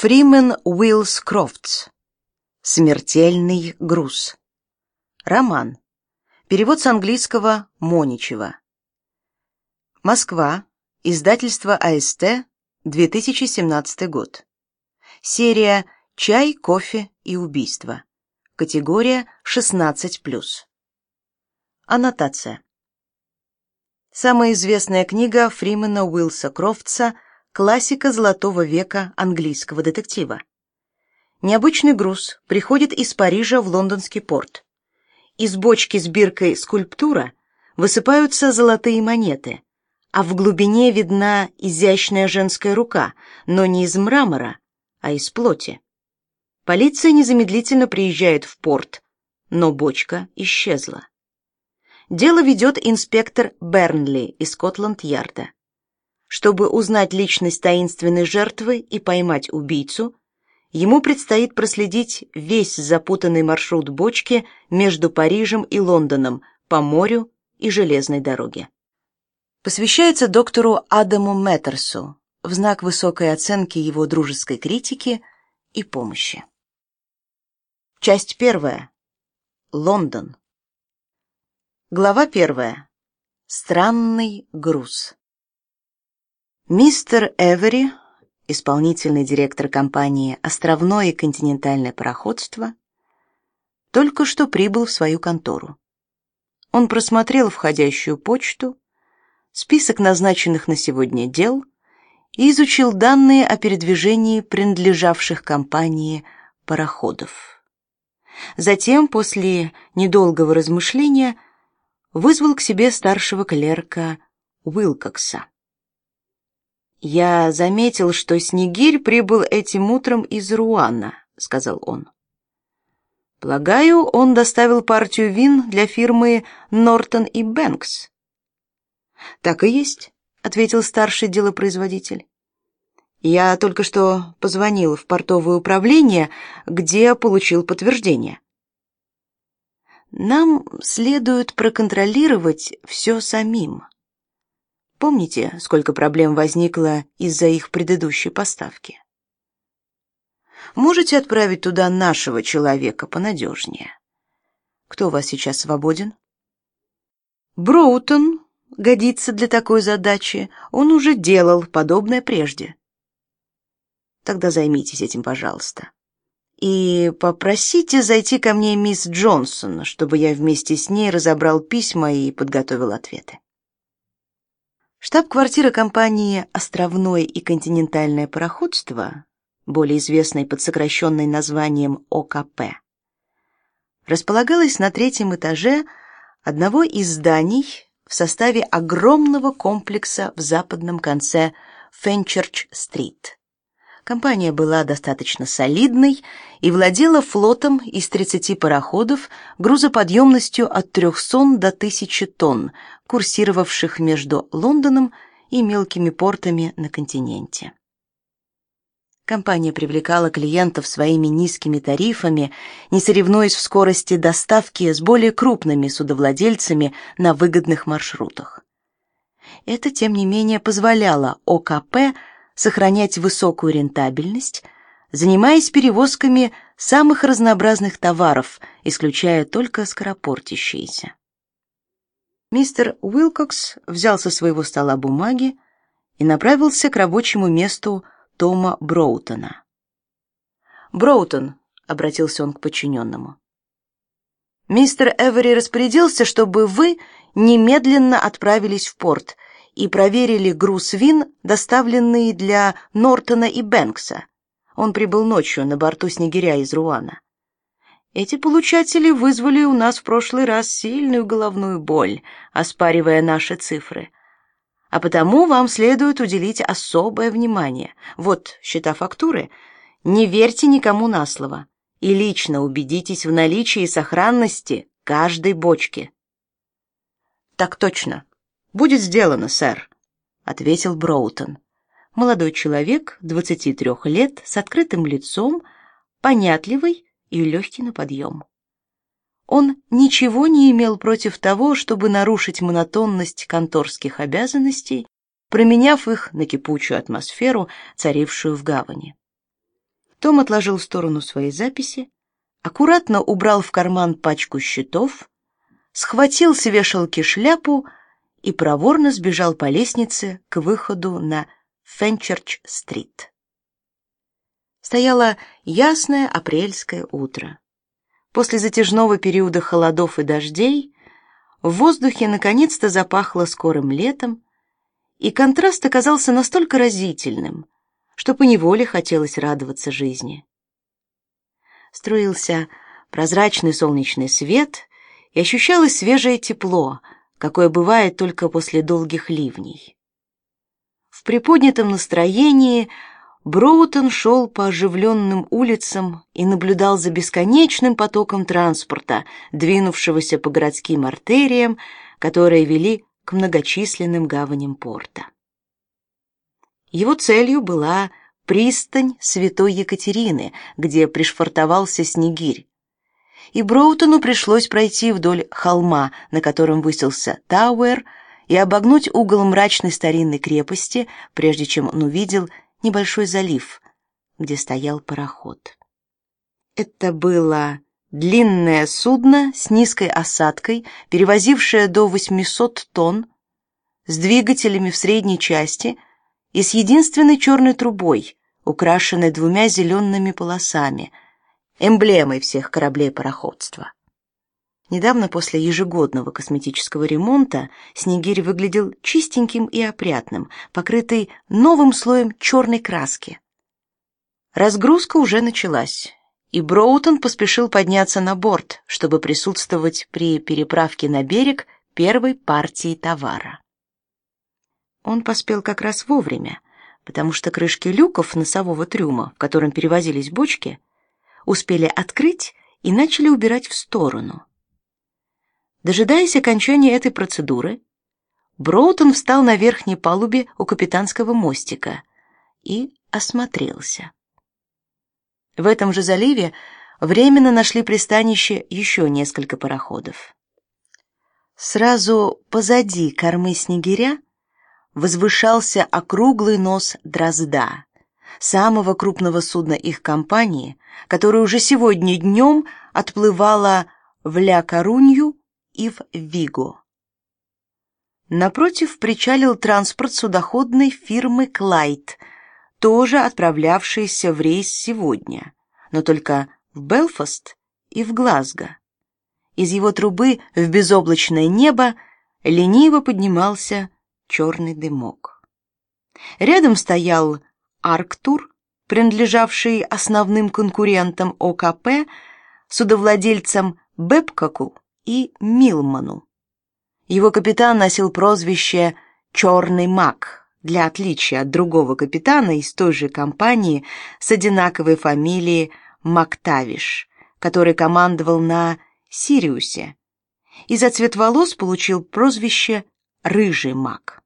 Фримен Уиллс Крофтс. Смертельный груз. Роман. Перевод с английского Моничева. Москва. Издательство АСТ. 2017 год. Серия «Чай, кофе и убийство». Категория 16+. Аннотация. Самая известная книга Фримена Уиллса Крофтса – классика золотого века английского детектива. Необычный груз приходит из Парижа в лондонский порт. Из бочки с биркой скульптура высыпаются золотые монеты, а в глубине видна изящная женская рука, но не из мрамора, а из плоти. Полиция незамедлительно приезжает в порт, но бочка исчезла. Дело ведет инспектор Бернли из Скотланд-Ярда. Чтобы узнать личность таинственной жертвы и поймать убийцу, ему предстоит проследить весь запутанный маршрут бочки между Парижем и Лондоном по морю и железной дороге. Посвящается доктору Адаму Мэттерсу в знак высокой оценки его дружеской критики и помощи. Часть первая. Лондон. Глава первая. Странный груз. Мистер Эвери, исполнительный директор компании «Островное и континентальное пароходство», только что прибыл в свою контору. Он просмотрел входящую почту, список назначенных на сегодня дел и изучил данные о передвижении принадлежавших компании пароходов. Затем, после недолгого размышления, вызвал к себе старшего клерка Уилкокса. «Я заметил, что Снегирь прибыл этим утром из Руана», — сказал он. «Полагаю, он доставил партию вин для фирмы Нортон и Бэнкс». «Так и есть», — ответил старший делопроизводитель. «Я только что позвонил в портовое управление, где получил подтверждение». «Нам следует проконтролировать все самим», Помните, сколько проблем возникло из-за их предыдущей поставки? Можете отправить туда нашего человека понадежнее. Кто у вас сейчас свободен? Броутон годится для такой задачи. Он уже делал подобное прежде. Тогда займитесь этим, пожалуйста. И попросите зайти ко мне мисс Джонсон, чтобы я вместе с ней разобрал письма и подготовил ответы. Штаб-квартира компании «Островное и континентальное пароходство», более известной под сокращенным названием ОКП, располагалась на третьем этаже одного из зданий в составе огромного комплекса в западном конце Фенчерч-стрит. Компания была достаточно солидной и владела флотом из 30 пароходов грузоподъемностью от 300 до 1000 тонн, курсировавших между Лондоном и мелкими портами на континенте. Компания привлекала клиентов своими низкими тарифами, не соревнуясь в скорости доставки с более крупными судовладельцами на выгодных маршрутах. Это, тем не менее, позволяло ОКП сохранять высокую рентабельность, занимаясь перевозками самых разнообразных товаров, исключая только скоропортящиеся. Мистер Уилкокс взял со своего стола бумаги и направился к рабочему месту Тома Броутона. «Броутон», — обратился он к подчиненному, — «мистер Эвери распорядился, чтобы вы немедленно отправились в порт и проверили груз вин, доставленный для Нортона и Бэнкса. Он прибыл ночью на борту снегиря из Руана. Эти получатели вызвали у нас в прошлый раз сильную головную боль, оспаривая наши цифры. А потому вам следует уделить особое внимание. Вот счета фактуры. Не верьте никому на слово и лично убедитесь в наличии и сохранности каждой бочки. Так точно. Будет сделано, сэр, ответил Броутон. Молодой человек, 23 лет, с открытым лицом, понятливый и легкий на подъем. Он ничего не имел против того, чтобы нарушить монотонность конторских обязанностей, променяв их на кипучую атмосферу, царившую в гавани. Том отложил в сторону свои записи, аккуратно убрал в карман пачку счетов, схватил с вешалки шляпу и проворно сбежал по лестнице к выходу на Фенчерч-стрит. Стояло ясное апрельское утро. После затяжного периода холодов и дождей в воздухе наконец-то запахло скорым летом, и контраст оказался настолько разительным, что поневоле хотелось радоваться жизни. Струился прозрачный солнечный свет, и ощущалось свежее тепло, какое бывает только после долгих ливней. В приподнятом настроении Броутон шел по оживленным улицам и наблюдал за бесконечным потоком транспорта, двинувшегося по городским артериям, которые вели к многочисленным гаваням порта. Его целью была пристань Святой Екатерины, где пришвартовался Снегирь. И Броутону пришлось пройти вдоль холма, на котором высился Тауэр, и обогнуть угол мрачной старинной крепости, прежде чем он увидел небольшой залив, где стоял пароход. Это было длинное судно с низкой осадкой, перевозившее до 800 тонн, с двигателями в средней части и с единственной черной трубой, украшенной двумя зелеными полосами, эмблемой всех кораблей пароходства. Недавно после ежегодного косметического ремонта Снегирь выглядел чистеньким и опрятным, покрытый новым слоем черной краски. Разгрузка уже началась, и Броутон поспешил подняться на борт, чтобы присутствовать при переправке на берег первой партии товара. Он поспел как раз вовремя, потому что крышки люков носового трюма, в котором перевозились бочки, успели открыть и начали убирать в сторону. Дожидаясь окончания этой процедуры, Броутон встал на верхней палубе у капитанского мостика и осмотрелся. В этом же заливе временно нашли пристанище еще несколько пароходов. Сразу позади кормы снегиря возвышался округлый нос Дрозда, самого крупного судна их компании, которое уже сегодня днем отплывало в Ля-Корунью и в Виго. Напротив причалил транспорт судоходной фирмы Клайд, тоже отправлявшийся в рейс сегодня, но только в Белфаст и в Глазго. Из его трубы в безоблачное небо лениво поднимался черный дымок. Рядом стоял Арктур, принадлежавший основным конкурентам ОКП, судовладельцам Бэбкаку и Милману. Его капитан носил прозвище «Черный маг» для отличия от другого капитана из той же компании с одинаковой фамилией Мактавиш, который командовал на Сириусе, и за цвет волос получил прозвище «Рыжий маг».